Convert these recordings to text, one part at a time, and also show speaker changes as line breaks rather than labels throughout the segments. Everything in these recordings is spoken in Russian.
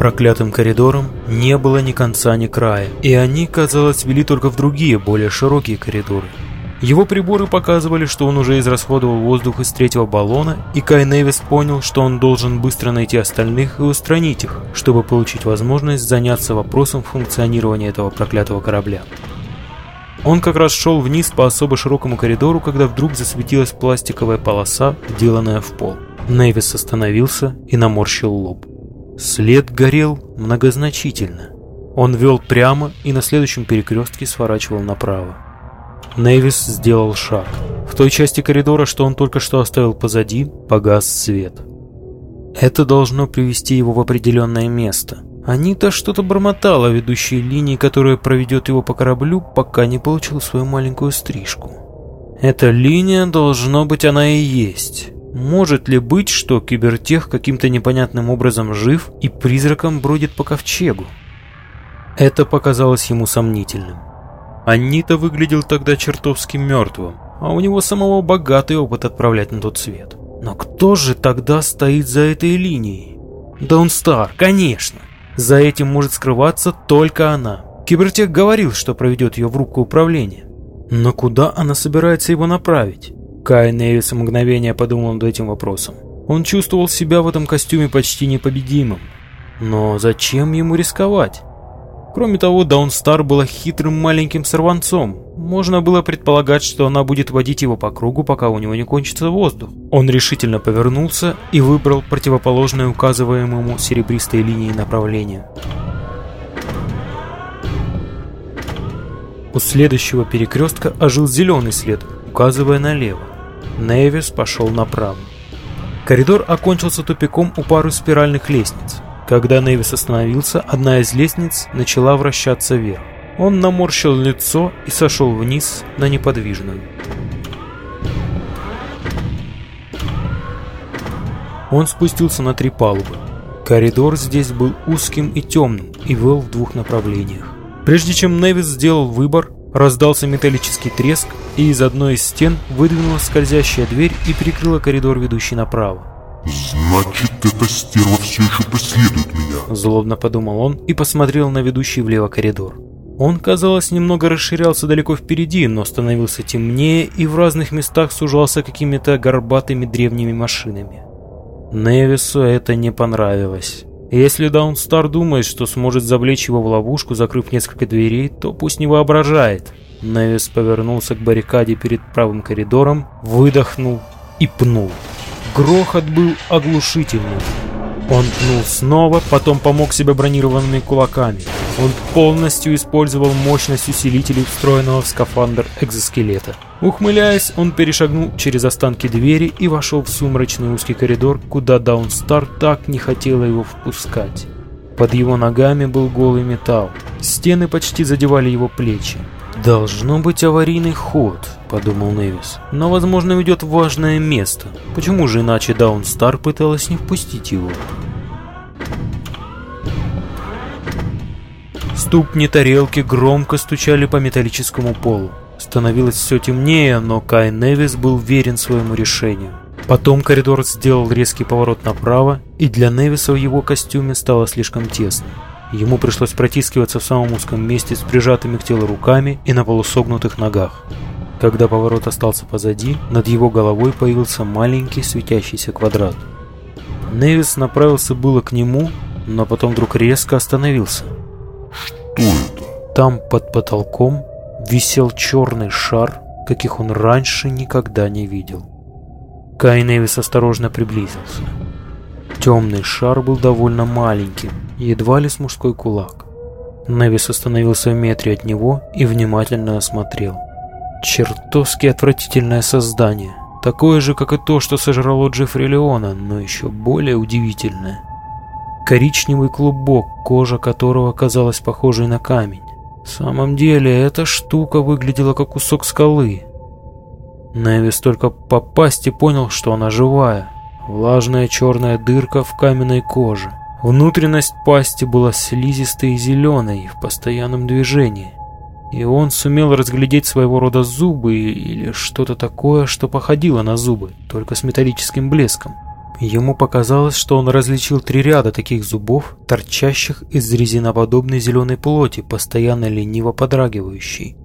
Проклятым коридорам не было ни конца, ни края, и они, казалось, вели только в другие, более широкие коридоры. Его приборы показывали, что он уже израсходовал воздух из третьего баллона, и Кай Невис понял, что он должен быстро найти остальных и устранить их, чтобы получить возможность заняться вопросом функционирования этого проклятого корабля. Он как раз шел вниз по особо широкому коридору, когда вдруг засветилась пластиковая полоса, вделанная в пол. Невис остановился и наморщил лоб. След горел многозначительно. Он вел прямо и на следующем перекрестке сворачивал направо. Невис сделал шаг. В той части коридора, что он только что оставил позади, погас свет. Это должно привести его в определенное место. Анита что-то бормотала о ведущей линии, которая проведет его по кораблю, пока не получил свою маленькую стрижку. Эта линия, должно быть, она и есть. Может ли быть, что кибертех каким-то непонятным образом жив и призраком бродит по ковчегу? Это показалось ему сомнительным. Анита выглядел тогда чертовски мертвым, а у него самого богатый опыт отправлять на тот свет. Но кто же тогда стоит за этой линией? Даунстар, конечно. За этим может скрываться только она. Кибертех говорил, что проведет ее в руку управления. Но куда она собирается его направить? Кай Невис мгновение подумал над этим вопросом. Он чувствовал себя в этом костюме почти непобедимым. Но зачем ему рисковать? Кроме того, Даунстар была хитрым маленьким сорванцом. Можно было предполагать, что она будет водить его по кругу, пока у него не кончится воздух. Он решительно повернулся и выбрал противоположное указываемому серебристой линии направления. У следующего перекрестка ожил зеленый след, указывая налево. Невис пошел направо. Коридор окончился тупиком у пары спиральных лестниц. Когда Невис остановился, одна из лестниц начала вращаться вверх. Он наморщил лицо и сошел вниз на неподвижную. Он спустился на три палубы. Коридор здесь был узким и темным и вел в двух направлениях. Прежде чем Невис сделал выбор, раздался металлический треск, и из одной из стен выдвинулась скользящая дверь и прикрыла коридор, ведущий направо.
«Значит, эта стерва все еще преследует меня», —
злобно подумал он и посмотрел на ведущий влево коридор. Он, казалось, немного расширялся далеко впереди, но становился темнее и в разных местах сужался какими-то горбатыми древними машинами. Невису это не понравилось. Если Даунстар думает, что сможет завлечь его в ловушку, закрыв несколько дверей, то пусть не воображает. Невис повернулся к баррикаде перед правым коридором, выдохнул и пнул. Грохот был оглушительным. Он пнул снова, потом помог себе бронированными кулаками. Он полностью использовал мощность усилителей, встроенного в скафандр экзоскелета. Ухмыляясь, он перешагнул через останки двери и вошел в сумрачный узкий коридор, куда Даунстар так не хотела его впускать. Под его ногами был голый металл. Стены почти задевали его плечи. «Должно быть аварийный ход», — подумал Невис. «Но, возможно, ведет в важное место. Почему же иначе Даунстар пыталась не впустить его?» Ступни тарелки громко стучали по металлическому полу. Становилось все темнее, но Кай Невис был верен своему решению. Потом коридор сделал резкий поворот направо, и для Невиса в его костюме стало слишком тесно. Ему пришлось протискиваться в самом узком месте с прижатыми к телу руками и на полусогнутых ногах. Когда поворот остался позади, над его головой появился маленький светящийся квадрат. Невис направился было к нему, но потом вдруг резко остановился.
«Что это?»
Там под потолком висел черный шар, каких он раньше никогда не видел. Кай Невис осторожно приблизился. Темный шар был довольно маленьким, едва ли с мужской кулак. Невис остановился в метре от него и внимательно осмотрел. Чертовски отвратительное создание. Такое же, как и то, что сожрало Джеффри Леона, но еще более удивительное. Коричневый клубок, кожа которого казалась похожей на камень. В самом деле, эта штука выглядела как кусок скалы. Невис только по пасти понял, что она живая. Влажная черная дырка в каменной коже. Внутренность пасти была слизистой и зеленой, в постоянном движении. И он сумел разглядеть своего рода зубы или что-то такое, что походило на зубы, только с металлическим блеском. Ему показалось, что он различил три ряда таких зубов, торчащих из резиноподобной зеленой плоти, постоянно лениво подрагивающей.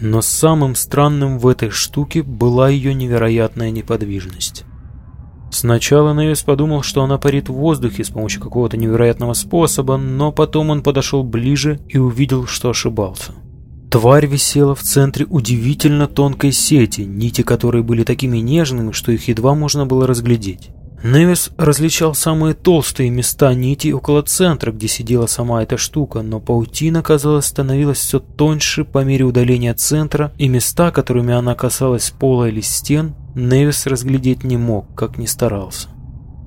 Но самым странным в этой штуке была ее невероятная неподвижность. Сначала Невис подумал, что она парит в воздухе с помощью какого-то невероятного способа, но потом он подошел ближе и увидел, что ошибался. Тварь висела в центре удивительно тонкой сети, нити которой были такими нежными, что их едва можно было разглядеть. Невис различал самые толстые места нити около центра, где сидела сама эта штука, но паутина, казалось, становилась все тоньше по мере удаления центра, и места, которыми она касалась пола или стен, Невис разглядеть не мог, как ни старался.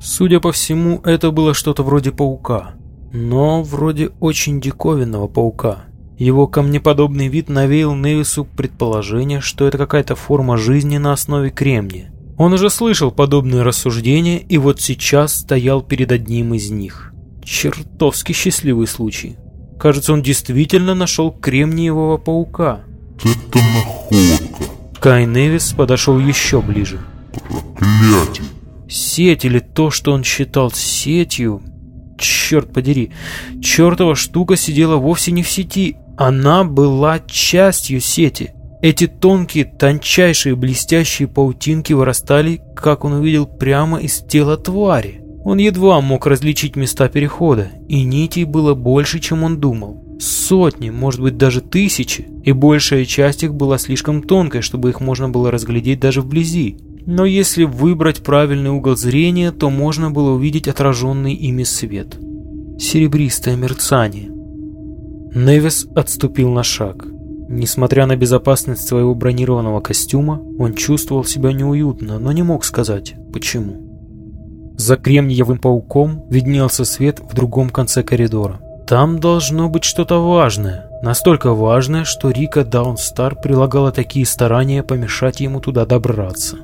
Судя по всему, это было что-то вроде паука, но вроде очень диковинного паука. Его камнеподобный вид навеял Невису предположение, что это какая-то форма жизни на основе кремния. Он уже слышал подобные рассуждения и вот сейчас стоял перед одним из них. Чертовски счастливый случай. Кажется, он действительно нашел кремниевого паука.
Это находка.
Кай Невис подошел еще ближе.
Проклятие.
Сеть или то, что он считал сетью... Черт подери, чертова штука сидела вовсе не в сети, она была частью сети. Эти тонкие, тончайшие, блестящие паутинки вырастали, как он увидел, прямо из тела твари. Он едва мог различить места перехода, и нитей было больше, чем он думал. Сотни, может быть даже тысячи, и большая часть их была слишком тонкой, чтобы их можно было разглядеть даже вблизи. Но если выбрать правильный угол зрения, то можно было увидеть отраженный ими свет. Серебристое мерцание. Невис отступил на шаг. Несмотря на безопасность своего бронированного костюма, он чувствовал себя неуютно, но не мог сказать, почему. За кремниевым пауком виднелся свет в другом конце коридора. Там должно быть что-то важное. Настолько важное, что Рика Даунстар прилагала такие старания помешать ему туда добраться.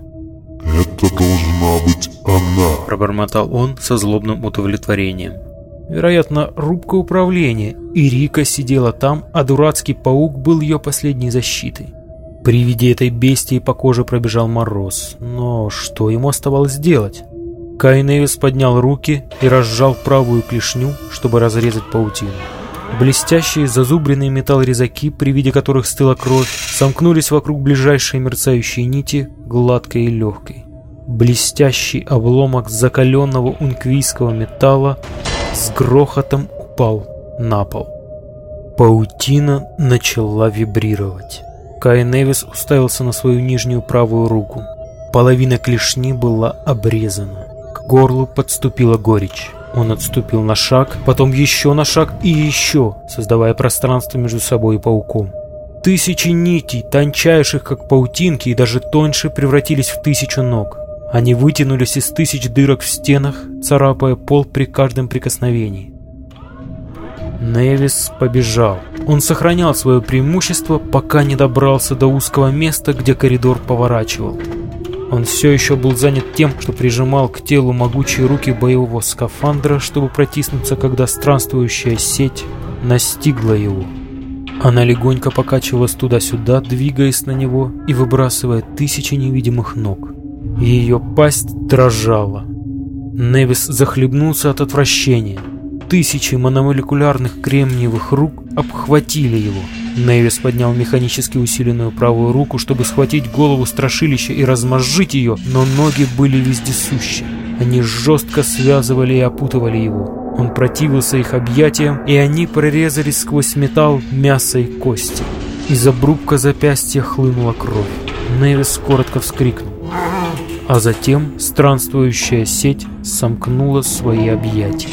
Это должна быть она.
Пробормотал он со злобным удовлетворением. Вероятно, рубка управления, и Рика сидела там, а дурацкий паук был ее последней защитой. При виде этой бестии по коже пробежал мороз, но что ему оставалось делать? Кай Невис поднял руки и разжал правую клешню, чтобы разрезать паутину. Блестящие зазубренные металл-резаки, при виде которых стыла кровь, сомкнулись вокруг ближайшей мерцающей нити, гладкой и легкой. Блестящий обломок закаленного унквийского металла с грохотом упал на пол. Паутина начала вибрировать. Кай Невис уставился на свою нижнюю правую руку. Половина клешни была обрезана. Горлу подступила горечь. Он отступил на шаг, потом еще на шаг и еще, создавая пространство между собой и пауком. Тысячи нитей, тончайших как паутинки и даже тоньше, превратились в тысячу ног. Они вытянулись из тысяч дырок в стенах, царапая пол при каждом прикосновении. Невис побежал. Он сохранял свое преимущество, пока не добрался до узкого места, где коридор поворачивал. Он все еще был занят тем, что прижимал к телу могучие руки боевого скафандра, чтобы протиснуться, когда странствующая сеть настигла его. Она легонько покачивалась туда-сюда, двигаясь на него и выбрасывая тысячи невидимых ног. Ее пасть дрожала. Невис захлебнулся от отвращения. Тысячи мономолекулярных кремниевых рук обхватили его. Невис поднял механически усиленную правую руку, чтобы схватить голову страшилища и размозжить ее, но ноги были вездесущи. Они жестко связывали и опутывали его. Он противился их объятиям, и они прорезались сквозь металл, мясо и кости. Из обрубка запястья хлынула кровь. Невис коротко вскрикнул а затем странствующая сеть сомкнула свои объятия.